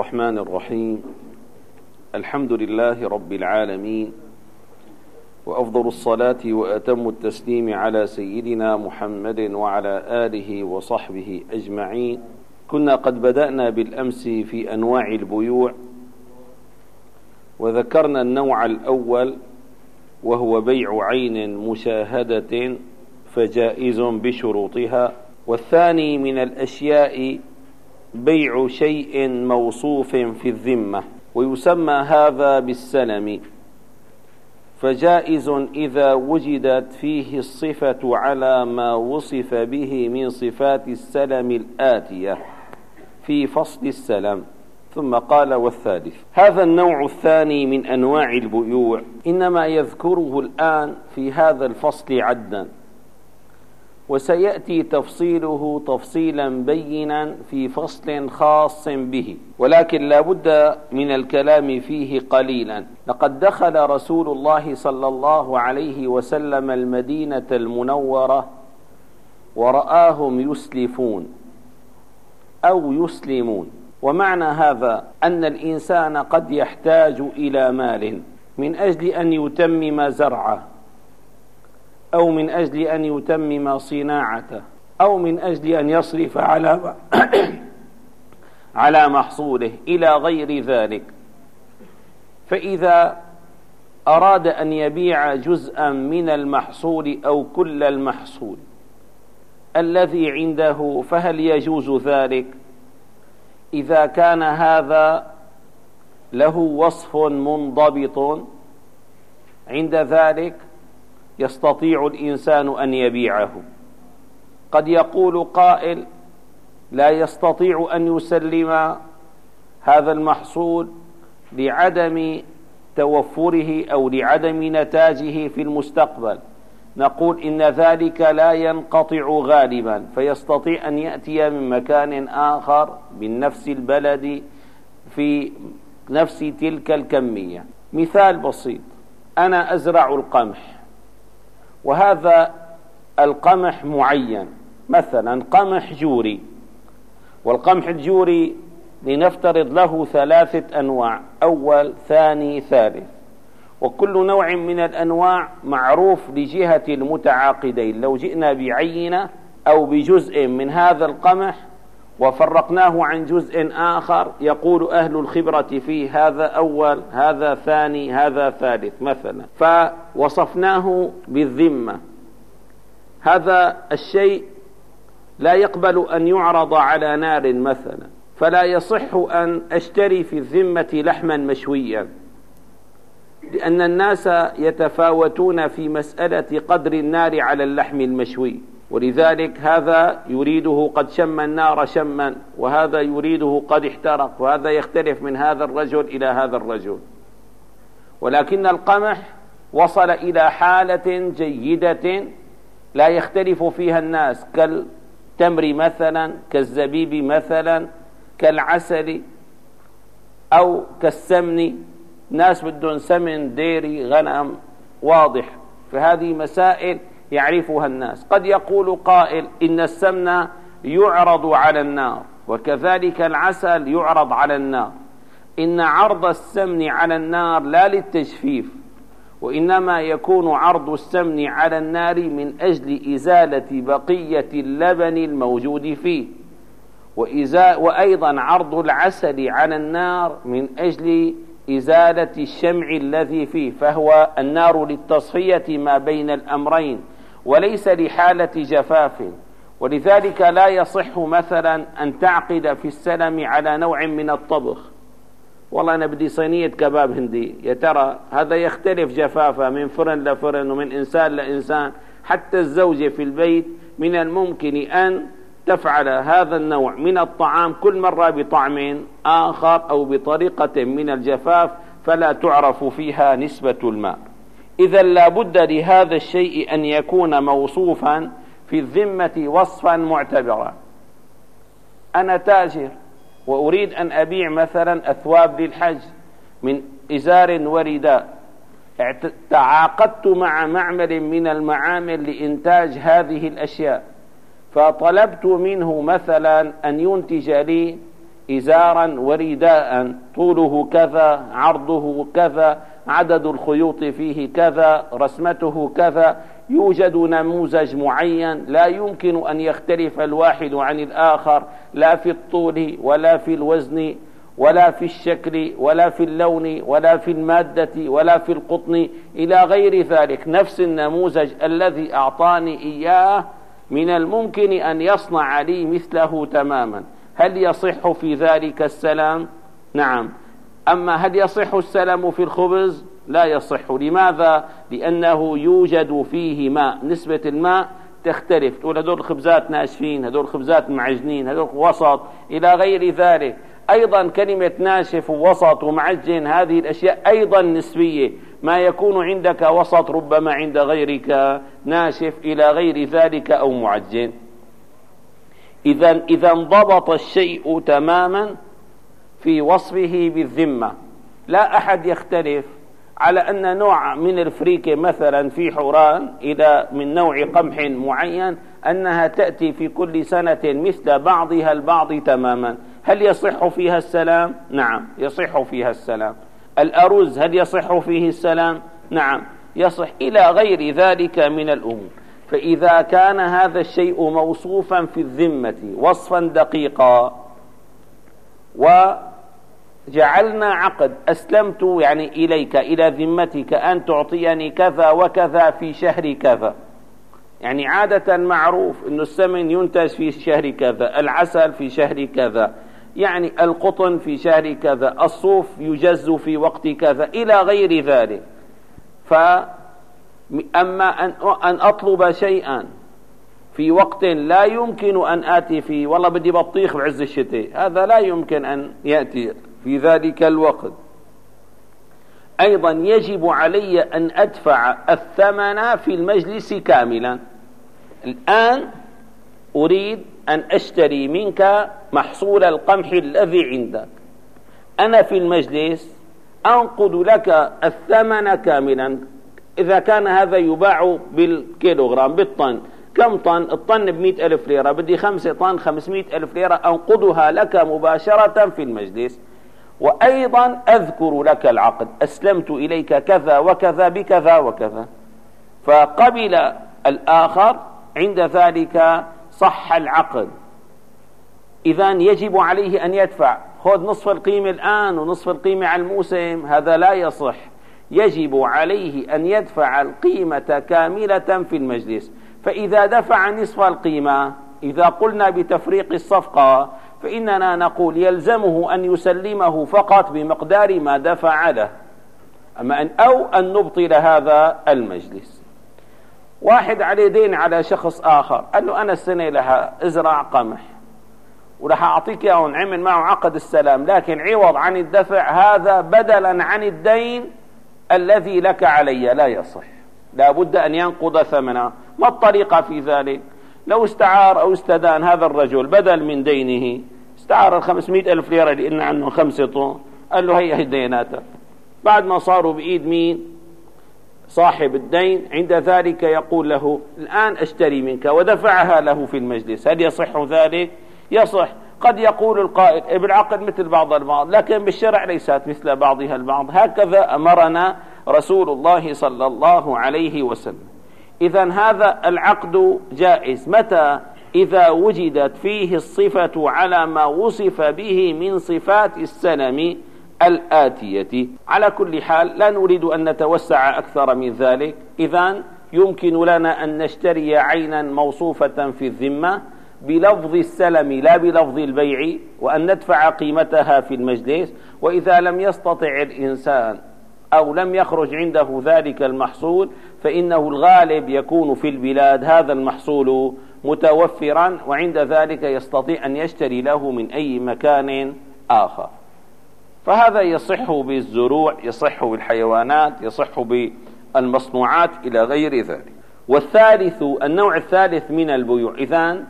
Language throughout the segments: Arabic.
الرحمن الرحيم. الحمد لله رب العالمين وأفضل الصلاة وأتم التسليم على سيدنا محمد وعلى آله وصحبه أجمعين. كنا قد بدأنا بالأمس في أنواع البيوع وذكرنا النوع الأول وهو بيع عين مشاهدة فجائز بشروطها. والثاني من الأشياء بيع شيء موصوف في الذمة ويسمى هذا بالسلم. فجائز إذا وجدت فيه الصفة على ما وصف به من صفات السلم الآتية في فصل السلم. ثم قال والثالث هذا النوع الثاني من أنواع البيوع إنما يذكره الآن في هذا الفصل عدا وسيأتي تفصيله تفصيلا بينا في فصل خاص به ولكن لا بد من الكلام فيه قليلا. لقد دخل رسول الله صلى الله عليه وسلم المدينة المنورة ورآهم يسلفون أو يسلمون. ومعنى هذا أن الإنسان قد يحتاج إلى مال من أجل أن يتمم زرعه. أو من أجل أن يتمم صناعته أو من أجل أن يصرف على على محصوله إلى غير ذلك. فإذا أراد أن يبيع جزءا من المحصول أو كل المحصول الذي عنده فهل يجوز ذلك؟ إذا كان هذا له وصف منضبط عند ذلك يستطيع الإنسان أن يبيعه. قد يقول قائل لا يستطيع أن يسلم هذا المحصول لعدم توفره أو لعدم نتاجه في المستقبل. نقول إن ذلك لا ينقطع غالبا فيستطيع أن يأتي من مكان آخر من نفس البلد في نفس تلك الكمية. مثال بسيط أنا أزرع القمح. وهذا القمح معين. مثلا قمح جوري. والقمح الجوري لنفترض له ثلاثة أنواع. أول ثاني ثالث. وكل نوع من الأنواع معروف لجهة المتعاقدين. لو جئنا بعينة أو بجزء من هذا القمح وفرقناه عن جزء آخر. يقول أهل الخبرة فيه هذا أول هذا ثاني هذا ثالث مثلا. فوصفناه بالذمة. هذا الشيء لا يقبل أن يعرض على نار مثلا. فلا يصح أن أشتري في الذمة لحما مشويا. لأن الناس يتفاوتون في مسألة قدر النار على اللحم المشوي. ولذلك هذا يريده قد شم النار شما وهذا يريده قد احترق وهذا يختلف من هذا الرجل إلى هذا الرجل. ولكن القمح وصل إلى حالة جيدة لا يختلف فيها الناس كالتمر مثلا كالزبيب مثلا كالعسل أو كالسمن. ناس بدون سمن ديري غنم واضح. فهذه مسائل يعرفها الناس. قد يقول قائل إن السمن يعرض على النار وكذلك العسل يعرض على النار. إن عرض السمن على النار لا للتجفيف وإنما يكون عرض السمن على النار من أجل إزالة بقية اللبن الموجود فيه وأيضا عرض العسل على النار من أجل إزالة الشمع الذي فيه فهو النار للتصفية ما بين الأمرين. وليس لحالة جفاف. ولذلك لا يصح مثلا أن تعقد في السلم على نوع من الطبخ. والله أنا بدي صينية كباب هندي. يا ترى هذا يختلف جفافة من فرن لفرن ومن إنسان لإنسان. حتى الزوجة في البيت من الممكن أن تفعل هذا النوع من الطعام كل مرة بطعم آخر أو بطريقة من الجفاف فلا تعرف فيها نسبة الماء. إذا لابد لهذا الشيء أن يكون موصوفا في الذمة وصفا معتبرا. أنا تاجر وأريد أن أبيع مثلا أثواب للحج من إزار ورداء تعاقدت مع معمل من المعامل لإنتاج هذه الأشياء. فطلبت منه مثلا أن ينتج لي إزارا ورداء. طوله كذا عرضه كذا. عدد الخيوط فيه كذا رسمته كذا. يوجد نموذج معين. لا يمكن أن يختلف الواحد عن الآخر. لا في الطول ولا في الوزن ولا في الشكل ولا في اللون ولا في المادة ولا في القطن. إلى غير ذلك نفس النموذج الذي أعطاني إياه من الممكن أن يصنع لي مثله تماما. هل يصح في ذلك السلام؟ نعم. أما هل يصح السلام في الخبز؟ لا يصح. لماذا؟ لأنه يوجد فيه ماء. نسبة الماء تختلف. تقول هدول خبزات ناشفين هدول خبزات معجنين هدول وسط إلى غير ذلك. أيضا كلمة ناشف ووسط ومعجن هذه الأشياء أيضا نسبية. ما يكون عندك وسط ربما عند غيرك ناشف إلى غير ذلك أو معجن. إذا إذا انضبط الشيء تماما في وصفه بالذمة لا أحد يختلف على أن نوع من الفريكة مثلا في حوران إلى من نوع قمح معين أنها تأتي في كل سنة مثل بعضها البعض تماما هل يصح فيها السلام؟ نعم يصح فيها السلام الأرز هل يصح فيه السلام؟ نعم يصح إلى غير ذلك من الأمور فإذا كان هذا الشيء موصوفا في الذمة وصفا دقيقا وجعلنا عقد أسلمت يعني إليك إلى ذمتك أن تعطيني كذا وكذا في شهر كذا. يعني عادة معروف أن السمن ينتج في شهر كذا العسل في شهر كذا يعني القطن في شهر كذا الصوف يجز في وقت كذا إلى غير ذلك. فأما أن أطلب شيئا في وقت لا يمكن أن آتي فيه والله بدي بطيخ بعز الشتاء هذا لا يمكن أن يأتي. في ذلك الوقت. أيضا يجب علي أن أدفع الثمن في المجلس كاملا. الآن أريد أن أشتري منك محصول القمح الذي عندك. أنا في المجلس أنقد لك الثمن كاملا. إذا كان هذا يباع بالكيلوغرام بالطن. كم طن؟ الطن بمئة ألف ليرة. بدي خمسة طن خمسمائة ألف ليرة. أنقدها لك مباشرة في المجلس. وأيضا أذكر لك العقد. أسلمت إليك كذا وكذا بكذا وكذا. فقبل الآخر عند ذلك صح العقد. إذا يجب عليه أن يدفع. خذ نصف القيمة الآن ونصف القيمة على الموسم. هذا لا يصح. يجب عليه أن يدفع القيمة كاملة في المجلس. فإذا دفع نصف القيمة إذا قلنا بتفريق الصفقة فإننا نقول يلزمه أن يسلمه فقط بمقدار ما دفع له. أما أن أو أن نبطل هذا المجلس. واحد عليه دين على شخص آخر. قال له أنا السنة لها إزرع قمح. ورح أعطيك إياه ونعمل معه عقد السلام. لكن عوض عن الدفع هذا بدلا عن الدين الذي لك علي لا يصح. لا بد أن ينقض ثمنه. ما الطريقة في ذلك؟ لو استعار أو استدان هذا الرجل بدل من دينه استعار الخمسمائة ألف ليرة اللي قلنا خمسة. طن قال له هي ديناتك بعد ما صاروا بإيد مين؟ صاحب الدين. عند ذلك يقول له الآن أشتري منك ودفعها له في المجلس. هل يصح ذلك؟ يصح. قد يقول القائل بالعقد مثل بعض البعض لكن بالشرع ليست مثل بعضها البعض. هكذا أمرنا رسول الله صلى الله عليه وسلم. إذا هذا العقد جائز. متى؟ إذا وجدت فيه الصفة على ما وصف به من صفات السلم الآتية. على كل حال لا نريد أن نتوسع أكثر من ذلك. إذا يمكن لنا أن نشتري عينا موصوفة في الذمة بلفظ السلم لا بلفظ البيع وأن ندفع قيمتها في المجلس. وإذا لم يستطع الإنسان أو لم يخرج عنده ذلك المحصول فإنه الغالب يكون في البلاد هذا المحصول متوفرا وعند ذلك يستطيع أن يشتري له من أي مكان آخر. فهذا يصح بالزروع يصح بالحيوانات يصح بالمصنوعات إلى غير ذلك. والثالث النوع الثالث من البيوع. إذن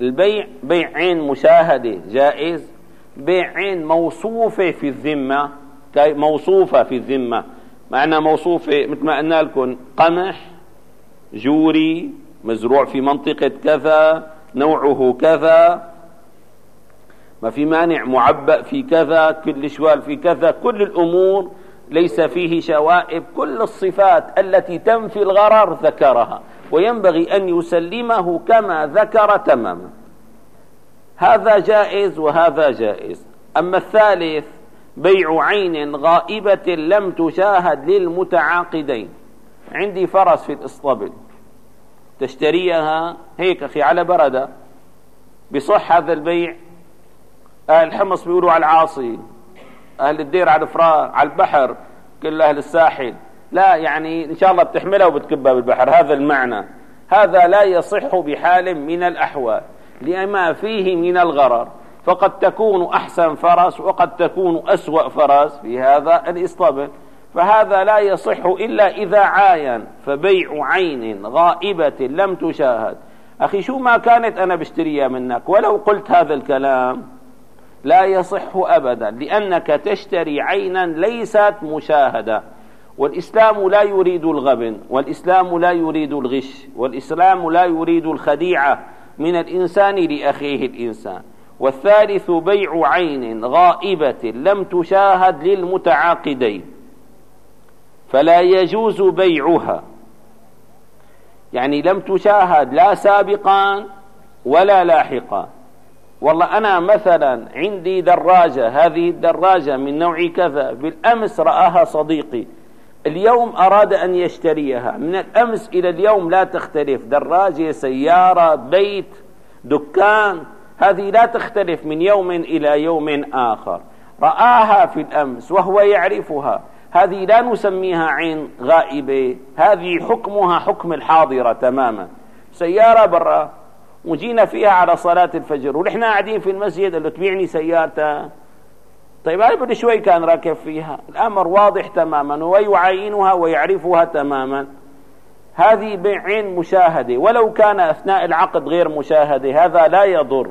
البيع بيع عين مشاهدة جائز بيع عين موصوفة في الذمة موصوفة في الذمة. معنى موصوفة مثل ما قلنا لكم قمح جوري مزروع في منطقة كذا نوعه كذا. ما في مانع معبأ في كذا كل شوال في كذا. كل الأمور ليس فيه شوائب كل الصفات التي تنفي الغرر ذكرها. وينبغي أن يسلمه كما ذكر تماما. هذا جائز وهذا جائز. أما الثالث بيع عين غائبة لم تشاهد للمتعاقدين. عندي فرس في الإسطبل. تشتريها هيك أخي على بردة. بصح هذا البيع. أهل الحمص بيقولوا على العاصي. أهل الدير على الفراء على البحر. كل أهل الساحل. لا يعني إن شاء الله بتحملها وبتكبها بالبحر. هذا المعنى. هذا لا يصح بحال من الأحوال. لما فيه من الغرر. فقد تكون أحسن فرس وقد تكون أسوأ فرس في هذا الإسطبل فهذا لا يصح إلا إذا عاين فبيع عين غائبة لم تشاهد. أخي شو ما كانت أنا بشتريها منك؟ ولو قلت هذا الكلام لا يصح أبدا لأنك تشتري عينا ليست مشاهدة. والإسلام لا يريد الغبن والإسلام لا يريد الغش والإسلام لا يريد الخديعة من الإنسان لأخيه الإنسان. والثالث بيع عين غائبة لم تشاهد للمتعاقدين فلا يجوز بيعها. يعني لم تشاهد لا سابقا ولا لاحقا. والله أنا مثلا عندي دراجة هذه الدراجة من نوع كذا بالأمس رآها صديقي. اليوم أراد أن يشتريها من الأمس إلى اليوم لا تختلف. دراجة سيارة بيت دكان هذه لا تختلف من يوم إلى يوم آخر. رآها في الأمس وهو يعرفها. هذه لا نسميها عين غائبة. هذه حكمها حكم الحاضرة تماما. سيارة برا وجينا فيها على صلاة الفجر ونحن قاعدين في المسجد قال له تبيعني سيارته طيب هاي بده شوي كان راكب فيها. الأمر واضح تماما ويعينها ويعرفها تماما. هذه بعين مشاهدة. ولو كان أثناء العقد غير مشاهدة هذا لا يضر.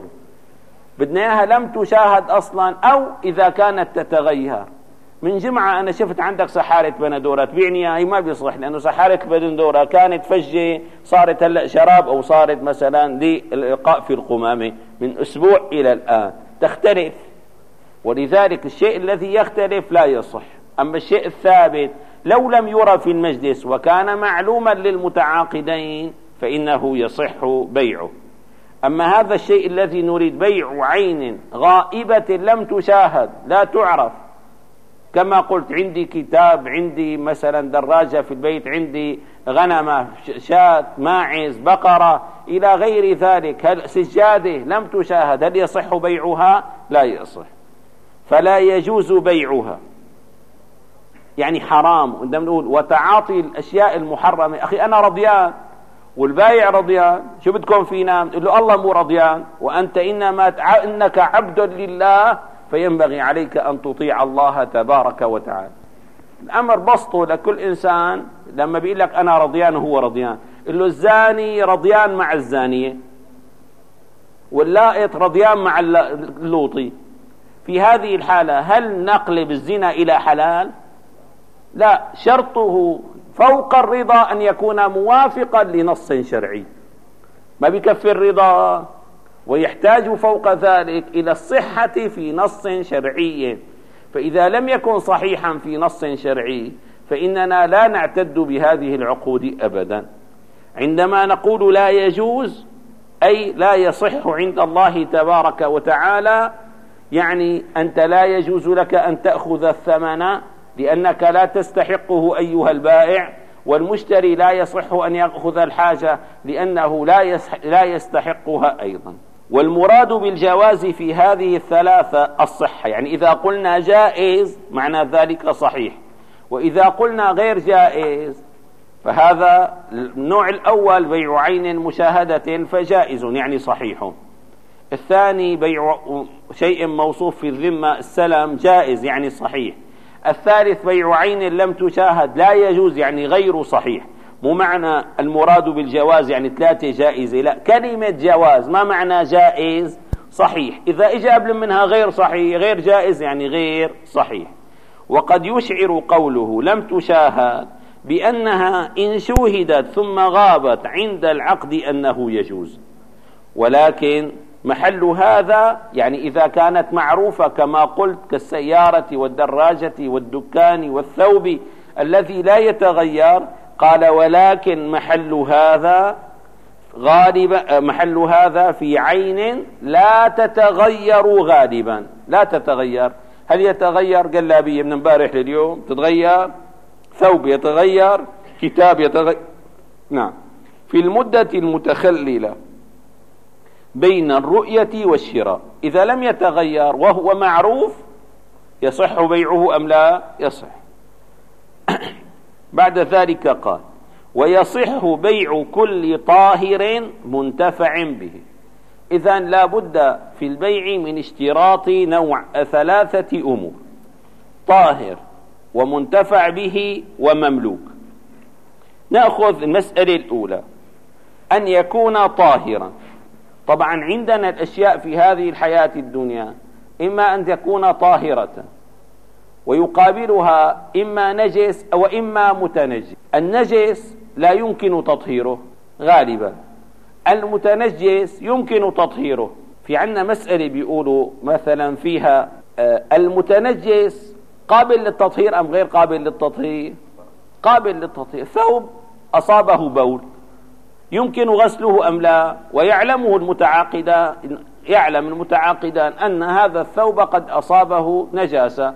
بدنا إياها لم تشاهد أصلا أو إذا كانت تتغير. من جمعة أنا شفت عندك سحارة بندورة. تبيعني هي ما بيصلح لأنه سحارة بندورة كانت فجة صارت هلأ شراب أو صارت مثلا للإلقاء في القمامة من أسبوع إلى الآن. تختلف. ولذلك الشيء الذي يختلف لا يصح. أما الشيء الثابت لو لم يرى في المجلس وكان معلوما للمتعاقدين فإنه يصح بيعه. أما هذا الشيء الذي نريد بيع عين غائبة لم تشاهد لا تعرف. كما قلت عندي كتاب عندي مثلا دراجة في البيت عندي غنمة شاة ماعز بقرة إلى غير ذلك. هل سجادة لم تشاهد؟ هل يصح بيعها؟ لا يصح. فلا يجوز بيعها. يعني حرام. نقول وتعاطي الأشياء المحرمة. أخي أنا رضيان. والبايع رضيان. شو بدكم فينا؟ نقول له الله مو رضيان. وأنت إنما إنك عبد لله. فينبغي عليك أن تطيع الله تبارك وتعالى. الأمر بسطه لكل إنسان. لما بيقول لك أنا رضيان هو رضيان. قل له الزاني رضيان مع الزانية. واللائط رضيان مع اللوطي. في هذه الحالة هل نقلب الزنا إلى حلال؟ لا. شرطه فوق الرضا أن يكون موافقا لنص شرعي. ما بيكفي الرضا؟ ويحتاج فوق ذلك إلى الصحة في نص شرعي. فإذا لم يكن صحيحا في نص شرعي فإننا لا نعتد بهذه العقود أبدا. عندما نقول لا يجوز أي لا يصح عند الله تبارك وتعالى يعني أنت لا يجوز لك أن تأخذ الثمن لأنك لا تستحقه أيها البائع والمشتري لا يصح أن يأخذ الحاجة لأنه لا, لا يستحقها أيضا. والمراد بالجواز في هذه الثلاثة الصحة يعني إذا قلنا جائز معنى ذلك صحيح وإذا قلنا غير جائز فهذا النوع الأول بيع عين مشاهدة فجائز يعني صحيح. الثاني بيع شيء موصوف في الذمة السلم جائز يعني صحيح. الثالث بيع عين لم تشاهد لا يجوز يعني غير صحيح. مو معنى المراد بالجواز يعني ثلاثة جائزة لا. كلمة جواز ما معنى جائز؟ صحيح. إذا إجا قبل منها غير صحيح غير جائز يعني غير صحيح. وقد يشعر قوله لم تشاهد بأنها إن شوهدت ثم غابت عند العقد أنه يجوز. ولكن محل هذا يعني إذا كانت معروفة كما قلت كالسيارة والدراجة والدكان والثوب الذي لا يتغير قال ولكن محل هذا غالبا محل هذا في عين لا تتغير غالبا لا تتغير. هل يتغير؟ قلابية من امبارح لليوم تتغير ثوب يتغير كتاب يتغير. نعم. في المدة المتخللة بين الرؤية والشراء. إذا لم يتغير وهو معروف يصح بيعه أم لا؟ يصح. بعد ذلك قال ويصح بيع كل طاهر منتفع به. إذا لا بد في البيع من اشتراط نوع ثلاثة أمور طاهر ومنتفع به ومملوك. نأخذ المسألة الأولى أن يكون طاهرا. طبعا عندنا الأشياء في هذه الحياة الدنيا إما أن تكون طاهرة ويقابلها إما نجس أو إما متنجس. النجس لا يمكن تطهيره غالبا. المتنجس يمكن تطهيره. في عنا مسألة بيقولوا مثلا فيها آه، المتنجس قابل للتطهير أم غير قابل للتطهير؟ قابل للتطهير. ثوب أصابه بول. يمكن غسله أم لا؟ ويعلمه المتعاقدان يعلم المتعاقدان أن هذا الثوب قد أصابه نجاسة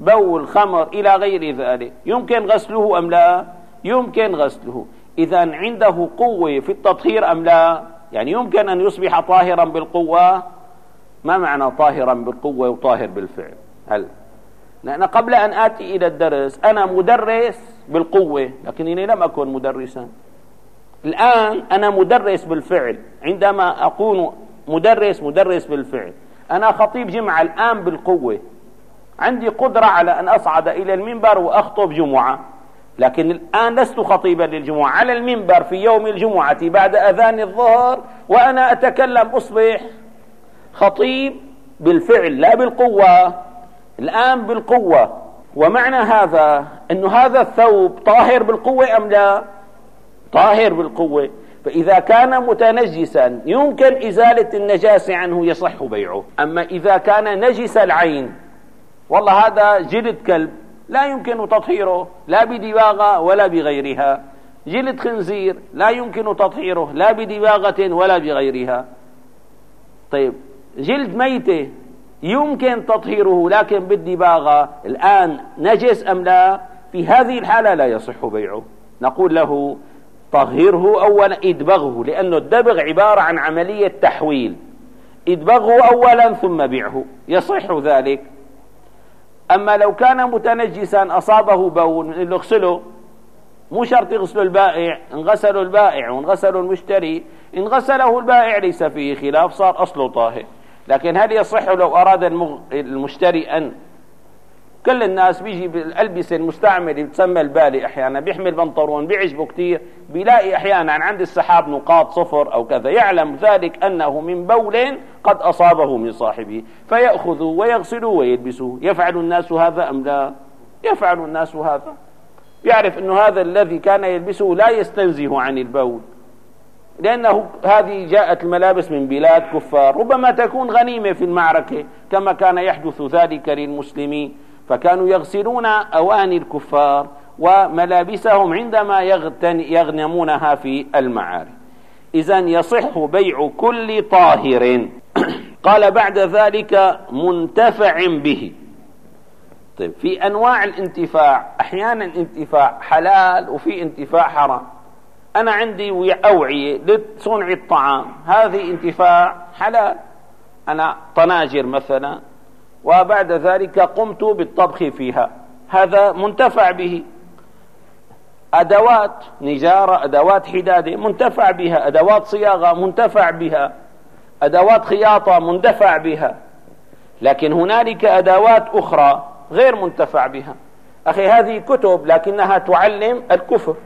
بول خمر إلى غير ذلك. يمكن غسله أم لا؟ يمكن غسله. إذا عنده قوة في التطهير أم لا؟ يعني يمكن أن يصبح طاهرا بالقوة؟ ما معنى طاهرا بالقوة وطاهر بالفعل؟ هل لأن قبل أن آتي إلى الدرس أنا مدرس بالقوة لكنني لم أكن مدرسا. الآن أنا مدرس بالفعل عندما أكون مدرس مدرس بالفعل. أنا خطيب جمعة الآن بالقوة. عندي قدرة على أن أصعد إلى المنبر وأخطب جمعة. لكن الآن لست خطيبا للجمعة. على المنبر في يوم الجمعة بعد أذان الظهر وأنا أتكلم. أصبح خطيب بالفعل لا بالقوة. الآن بالقوة. ومعنى هذا أن هذا الثوب طاهر بالقوة أم لا؟ طاهر بالقوة فإذا كان متنجسا يمكن إزالة النجاسة عنه يصح بيعه. أما إذا كان نجس العين والله هذا جلد كلب لا يمكن تطهيره لا بدباغة ولا بغيرها. جلد خنزير لا يمكن تطهيره لا بدباغة ولا بغيرها. طيب جلد ميتة يمكن تطهيره لكن بالدباغة الآن نجس أم لا؟ في هذه الحالة لا يصح بيعه. نقول له طهره أولا إدبغه لأنه الدبغ عبارة عن عملية تحويل. إدبغه أولا ثم بيعه يصح ذلك. أما لو كان متنجسا أصابه بول اغسله مو شرط يغسل البائع انغسلوا البائع وانغسلوا المشتري إن غسله البائع ليس فيه خلاف صار أصله طاهر. لكن هل يصح لو أراد المشتري أن كل الناس بيجي بالألبسة المستعملة بتسمى البالي أحيانا بيحمل بنطلون بيعجبه كثير بيلاقي أحيانا عند السحاب نقاط صفر أو كذا. يعلم ذلك أنه من بول قد أصابه من صاحبه. فيأخذه ويغسله ويلبسه يفعل الناس هذا أم لا؟ يفعل الناس هذا. يعرف أنه هذا الذي كان يلبسه لا يستنزه عن البول. لأنه هذه جاءت الملابس من بلاد كفار. ربما تكون غنيمة في المعركة كما كان يحدث ذلك للمسلمين. فكانوا يغسلون أواني الكفار وملابسهم عندما يغنمونها في المعارك. إذا يصح بيع كل طاهر. قال بعد ذلك منتفع به. طيب في أنواع الانتفاع. أحيانا انتفاع حلال وفي انتفاع حرام. أنا عندي أوعية لصنع الطعام. هذه انتفاع حلال. أنا طناجر مثلا وبعد ذلك قمت بالطبخ فيها. هذا منتفع به. أدوات نجارة أدوات حدادة منتفع بها. أدوات صياغة منتفع بها. أدوات خياطة مندفع بها. لكن هنالك أدوات أخرى غير منتفع بها. أخي هذه كتب لكنها تعلم الكفر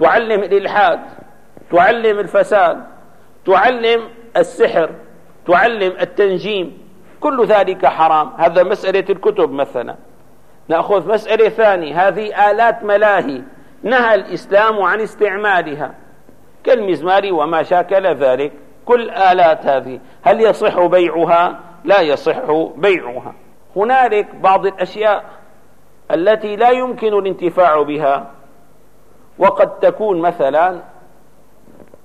تعلم الإلحاد تعلم الفساد تعلم السحر تعلم التنجيم. كل ذلك حرام. هذا مسألة الكتب مثلا. نأخذ مسألة ثانية. هذه آلات ملاهي. نهى الإسلام عن استعمالها. كالمزمار وما شاكل ذلك. كل آلات هذه. هل يصح بيعها؟ لا يصح بيعها. هنالك بعض الأشياء التي لا يمكن الانتفاع بها. وقد تكون مثلا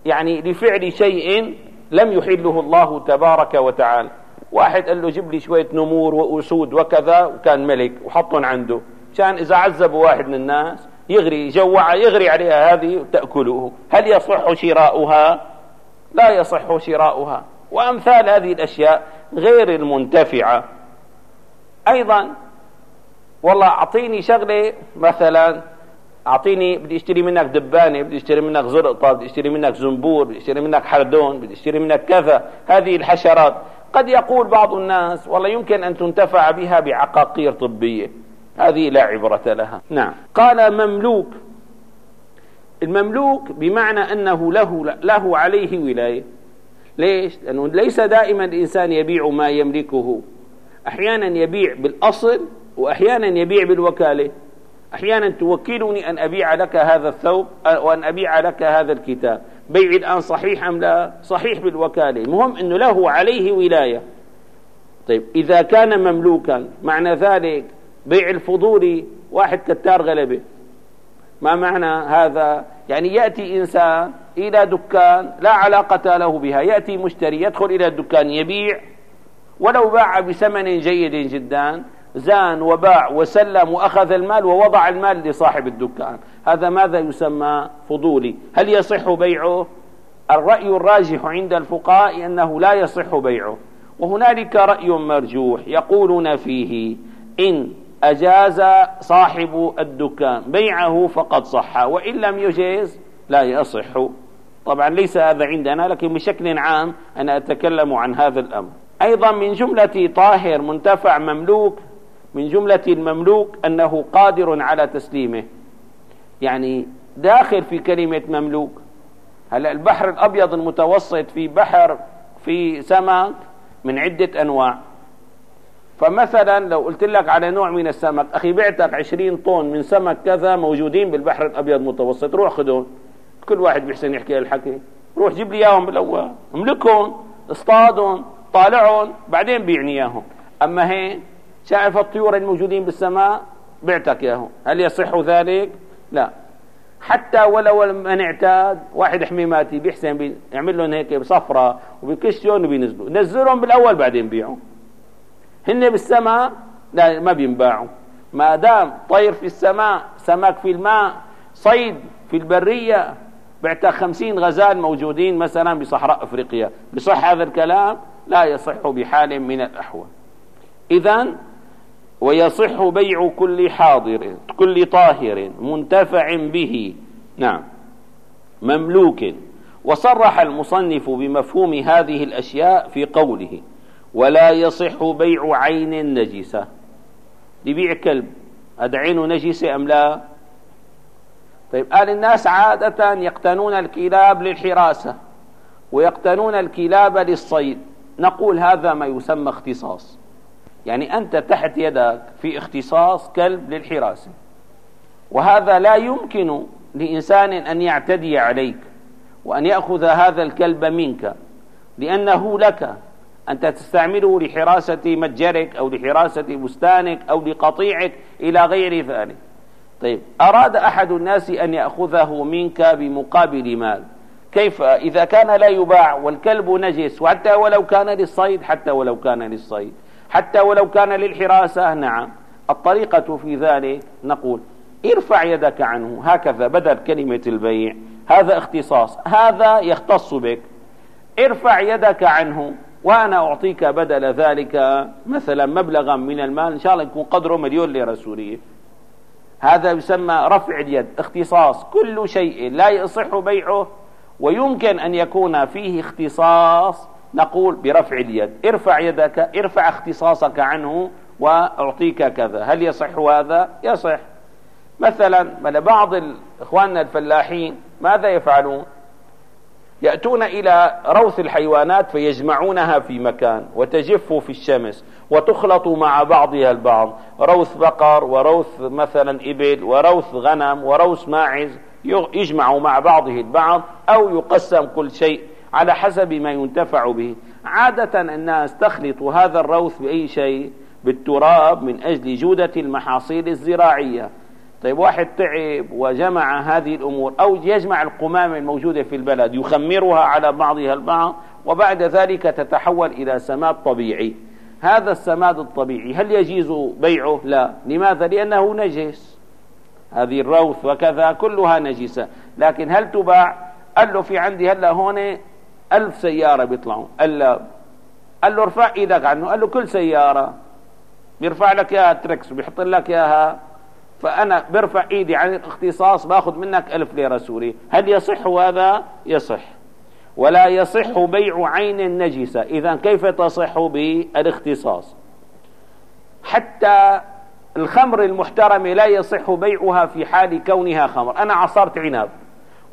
يعني لفعل شيء لم يحله الله تبارك وتعالى. واحد قال له جيب لي شوية نمور وأسود وكذا وكان ملك وحطهم عنده. كان إذا عذبوا واحد من الناس يغري جوع يغري عليها هذه تأكله. هل يصح شراؤها؟ لا يصح شراؤها. وأمثال هذه الأشياء غير المنتفعة. أيضا والله أعطيني شغلة مثلا أعطيني بدي أشتري منك دبانة بدي أشتري منك زرقطة بدي أشتري منك زنبور بدي أشتري منك حردون بدي أشتري منك كذا. هذه الحشرات. قد يقول بعض الناس والله يمكن أن تنتفع بها بعقاقير طبية. هذه لا عبرة لها. نعم. قال مملوك. المملوك بمعنى أنه له, له عليه ولاية. ليش؟ لأنه ليس دائما الإنسان يبيع ما يملكه. أحيانا يبيع بالأصل وأحيانا يبيع بالوكالة. أحيانا توكلني أن أبيع لك هذا الثوب وأن أبيع لك هذا الكتاب. بيع الآن صحيح أم لا؟ صحيح بالوكالة. المهم أنه له عليه ولاية. طيب إذا كان مملوكا معنى ذلك بيع الفضولي واحد كتار غلبة. ما معنى هذا؟ يعني يأتي إنسان إلى دكان لا علاقة له بها. يأتي مشتري يدخل إلى الدكان يبيع. ولو باع بثمن جيد جدا زان وباع وسلم وأخذ المال ووضع المال لصاحب الدكان. هذا ماذا يسمى فضولي؟ هل يصح بيعه؟ الرأي الراجح عند الفقهاء أنه لا يصح بيعه. وهنالك رأي مرجوح يقولون فيه إن أجاز صاحب الدكان بيعه فقد صح وإن لم يجيز لا يصح. طبعا ليس هذا عندنا لكن بشكل عام أنا أتكلم عن هذا الأمر. أيضا من جملة طاهر منتفع مملوك من جملة المملوك أنه قادر على تسليمه. يعني داخل في كلمة مملوك. هلا البحر الأبيض المتوسط في بحر في سمك من عدة أنواع. فمثلا لو قلت لك على نوع من السمك أخي بعتك عشرين طن من سمك كذا موجودين بالبحر الأبيض المتوسط روح خذهم. كل واحد بيحسن يحكي الحكي روح جيب لي إياهم بالأول املكهم اصطادهم طالعهم بعدين بيعني إياهم. أما هين شايف الطيور الموجودين بالسماء بعتك إياهم هل يصح ذلك؟ لا. حتى ولو من اعتاد واحد حميماتي بيحسن بيعمل لهم هيك بصفرة وبكشهم وبينزلوا. نزلهم بالأول بعدين بيعوا. هن بالسماء؟ لا ما بينباعوا. ما دام طير في السماء سمك في الماء صيد في البرية بعتك خمسين غزال موجودين مثلا بصحراء أفريقيا. بصح هذا الكلام؟ لا يصح بحال من الأحوال. إذا ويصح بيع كل حاضر كل طاهر منتفع به. نعم. مملوك. وصرح المصنف بمفهوم هذه الأشياء في قوله ولا يصح بيع عين نجسة لبيع كلب. هذا عينه نجسة أم لا؟ طيب قال الناس عادة يقتنون الكلاب للحراسة ويقتنون الكلاب للصيد. نقول هذا ما يسمى اختصاص. يعني أنت تحت يدك في اختصاص كلب للحراسة وهذا لا يمكن لإنسان أن يعتدي عليك وأن يأخذ هذا الكلب منك لأنه لك أنت تستعمله لحراسة متجرك أو لحراسة بستانك أو لقطيعك إلى غير ذلك. طيب أراد أحد الناس أن يأخذه منك بمقابل مال. كيف؟ إذا كان لا يباع والكلب نجس وحتى ولو كان للصيد حتى ولو كان للصيد. حتى ولو كان للحراسة. نعم. الطريقة في ذلك نقول ارفع يدك عنه. هكذا بدل كلمة البيع. هذا اختصاص. هذا يختص بك. ارفع يدك عنه وأنا أعطيك بدل ذلك مثلا مبلغا من المال. إن شاء الله يكون قدره مليون ليرة سورية هذا يسمى رفع اليد. اختصاص. كل شيء لا يصح بيعه ويمكن أن يكون فيه اختصاص نقول برفع اليد. ارفع يدك ارفع اختصاصك عنه وأعطيك كذا. هل يصح هذا؟ يصح. مثلا بعض إخواننا الفلاحين ماذا يفعلون؟ يأتون إلى روث الحيوانات فيجمعونها في مكان وتجف في الشمس وتخلط مع بعضها البعض. روث بقر وروث مثلا إبل وروث غنم وروث ماعز يجمع مع بعضه البعض أو يقسم كل شيء على حسب ما ينتفع به. عادة الناس تخلط هذا الروث بأي شيء؟ بالتراب من أجل جودة المحاصيل الزراعية. طيب واحد تعب وجمع هذه الأمور أو يجمع القمامة الموجودة في البلد يخمرها على بعضها البعض وبعد ذلك تتحول إلى سماد طبيعي. هذا السماد الطبيعي هل يجيز بيعه؟ لا. لماذا؟ لأنه نجس. هذه الروث وكذا كلها نجسة. لكن هل تباع؟ قال له في عندي هلا هون ألف سيارة بيطلعوا قال له قال له ارفع إيدك عنه. قال له كل سيارة بيرفع لك إياها تركس بيحط لك إياها. فأنا برفع إيدي عن الاختصاص باخذ منك ألف ليرة سوري. هل يصح هذا؟ يصح. ولا يصح بيع عين نجسة. إذا كيف تصح بالاختصاص؟ حتى الخمر المحترمة لا يصح بيعها في حال كونها خمر. أنا عصرت عنب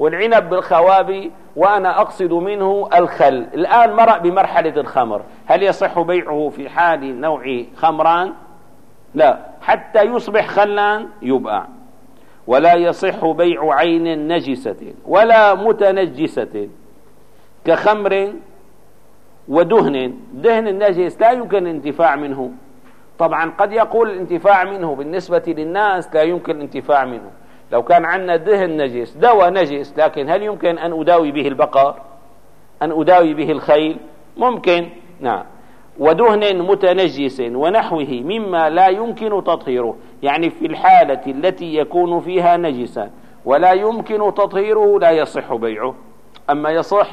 والعنب بالخوابي وأنا أقصد منه الخل. الآن مرأ بمرحلة الخمر. هل يصح بيعه في حال نوع خمران؟ لا. حتى يصبح خلا يباع. ولا يصح بيع عين نجسة ولا متنجسة كخمر ودهن. دهن النجس لا يمكن الانتفاع منه. طبعا قد يقول الانتفاع منه بالنسبة للناس لا يمكن الانتفاع منه. لو كان عندنا دهن نجس دواء نجس لكن هل يمكن أن أداوي به البقر أن أداوي به الخيل؟ ممكن نعم. ودهن متنجس ونحوه مما لا يمكن تطهيره يعني في الحالة التي يكون فيها نجسا ولا يمكن تطهيره لا يصح بيعه. أما يصح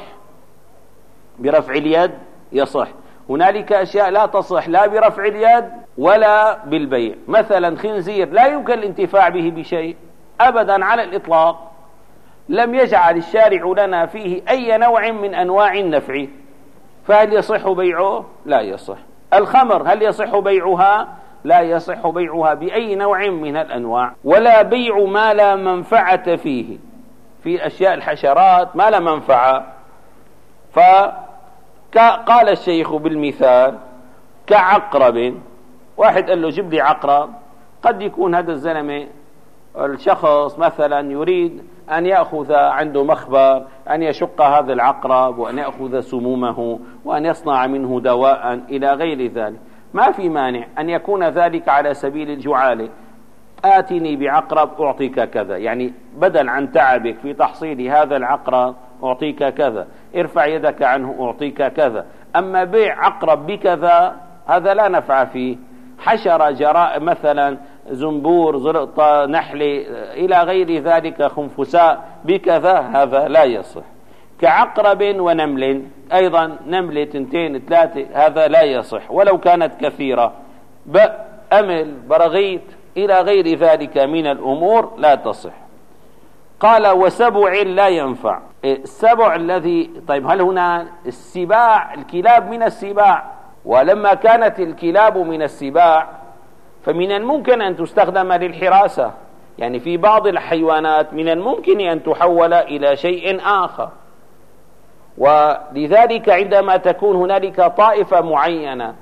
برفع اليد يصح. هنالك أشياء لا تصح لا برفع اليد ولا بالبيع. مثلا خنزير لا يمكن الانتفاع به بشيء. أبدا على الإطلاق لم يجعل الشارع لنا فيه أي نوع من أنواع النفع. فهل يصح بيعه؟ لا يصح. الخمر هل يصح بيعها؟ لا يصح بيعها بأي نوع من الأنواع. ولا بيع ما لا منفعة فيه. في أشياء الحشرات ما لا منفعة. فقال الشيخ بالمثال كعقرب. واحد قال له جيب لي عقرب. قد يكون هذا الزلمة الشخص مثلا يريد أن يأخذ عنده مخبر أن يشق هذا العقرب وأن يأخذ سمومه وأن يصنع منه دواء إلى غير ذلك. ما في مانع أن يكون ذلك على سبيل الجعالة آتني بعقرب أعطيك كذا. يعني بدل عن تعبك في تحصيل هذا العقرب أعطيك كذا. ارفع يدك عنه أعطيك كذا. أما بيع عقرب بكذا هذا لا نفع فيه. حشرة جراء مثلا زنبور زرقطة نحلة إلى غير ذلك خنفساء بكذا هذا لا يصح. كعقرب ونمل أيضا نملة تنتين ثلاثة هذا لا يصح. ولو كانت كثيرة. أمل برغيت إلى غير ذلك من الأمور لا تصح. قال وسبع لا ينفع. السبع الذي طيب هل هنا السباع الكلاب من السباع؟ ولما كانت الكلاب من السباع فمن الممكن أن تستخدم للحراسة. يعني في بعض الحيوانات من الممكن أن تحول إلى شيء آخر. ولذلك عندما تكون هنالك طائفة معينة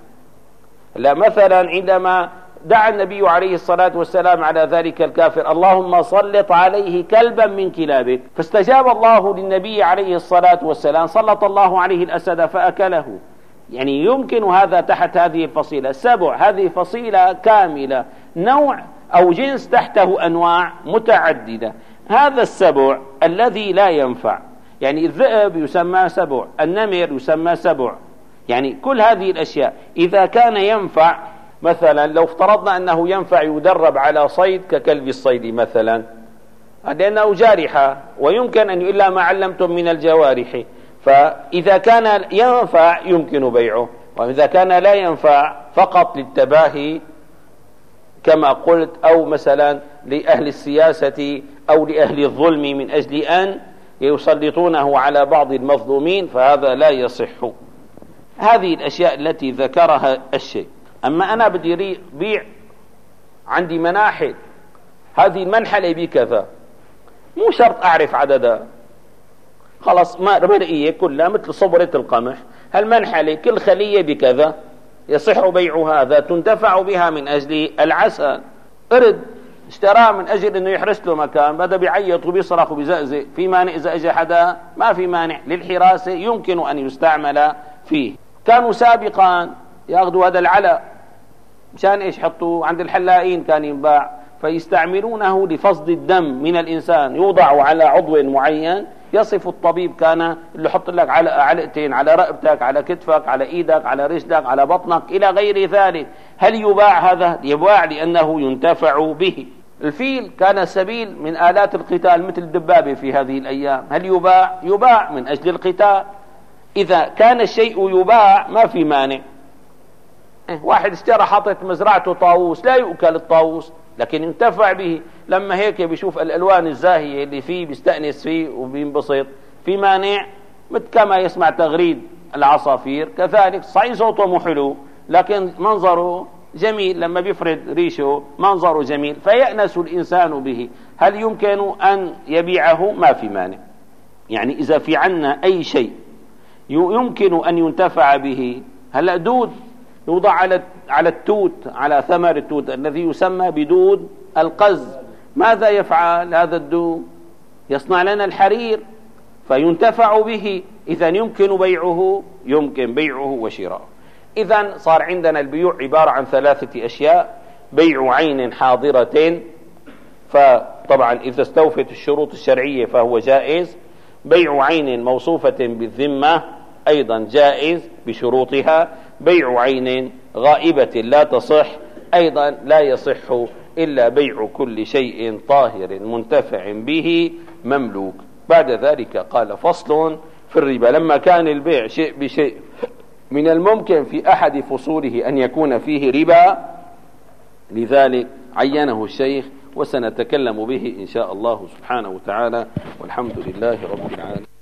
لا مثلا عندما دعا النبي عليه الصلاة والسلام على ذلك الكافر اللهم سلط عليه كلبا من كلابك. فاستجاب الله للنبي عليه الصلاة والسلام سلط الله عليه الأسد فأكله. يعني يمكن هذا تحت هذه الفصيلة. سبع هذه فصيلة كاملة. نوع أو جنس تحته أنواع متعددة. هذا السبع الذي لا ينفع. يعني الذئب يسمى سبع النمر يسمى سبع. يعني كل هذه الأشياء. إذا كان ينفع مثلا لو افترضنا أنه ينفع يدرب على صيد ككلب الصيد مثلا. لأنه جارحة ويمكن أن إلا ما علمتم من الجوارح. فإذا كان ينفع يمكن بيعه وإذا كان لا ينفع فقط للتباهي كما قلت أو مثلا لأهل السياسة أو لأهل الظلم من أجل أن يسلطونه على بعض المظلومين فهذا لا يصح. هذه الأشياء التي ذكرها الشيء أما أنا بدي بيع عندي مناحل هذه المنحلة بكذا. مو شرط أعرف عددها. خلاص ما مرئية كلها مثل صبرة القمح. هالمنحلة كل خلية بكذا. يصح بيع هذا تنتفع بها من أجل العسل. ارد. اشتراه من أجل أنه يحرس له مكان. بدأ بيعيط وبيصرخ وبيزقزق. في مانع إذا أجى حدا؟ ما في مانع. للحراسة يمكن أن يستعمل فيه. كانوا سابقا ياخذوا هذا العلق. مشان إيش يحطوه عند الحلاقين كان ينباع. فيستعملونه لفصد الدم من الإنسان. يوضع على عضو معين. يصف الطبيب كان اللي يحط لك على علقتين على رقبتك على كتفك على إيدك على رجلك على بطنك إلى غير ذلك. هل يباع هذا؟ يباع لأنه ينتفع به. الفيل كان سبيل من آلات القتال مثل الدبابة في هذه الأيام. هل يباع؟ يباع من أجل القتال. إذا كان الشيء يباع ما في مانع. إيه، واحد اشترى حطت مزرعته طاووس لا يؤكل الطاووس. لكن ينتفع به. لما هيك بيشوف الألوان الزاهية اللي فيه بيستأنس فيه وبينبسط. في مانع مثل كما يسمع تغريد العصافير. كذلك صحيح صوته مو حلو لكن منظره جميل. لما بيفرد ريشه منظره جميل. فيأنس الإنسان به. هل يمكن أن يبيعه؟ ما في مانع. يعني إذا في عنا أي شيء يمكن أن ينتفع به. هلا دود يوضع على على التوت على ثمر التوت الذي يسمى بدود القز. ماذا يفعل هذا الدود؟ يصنع لنا الحرير فينتفع به. إذا يمكن بيعه يمكن بيعه وشراؤه إذا صار عندنا البيوع عبارة عن ثلاثة أشياء. بيع عين حاضرة. فطبعا إذا استوفت الشروط الشرعية فهو جائز. بيع عين موصوفة بالذمة أيضا جائز بشروطها. بيع عين غائبة لا تصح أيضا لا يصح إلا بيع كل شيء طاهر منتفع به مملوك. بعد ذلك قال فصل في الربا لما كان البيع شيء بشيء من الممكن في أحد فصوله أن يكون فيه ربا لذلك عينه الشيخ وسنتكلم به إن شاء الله سبحانه وتعالى والحمد لله رب العالمين.